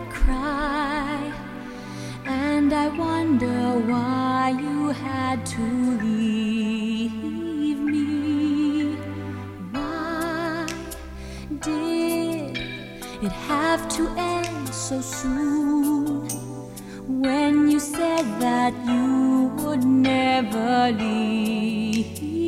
would cry, and I wonder why you had to leave me. Why did it have to end so soon when you said that you would never leave?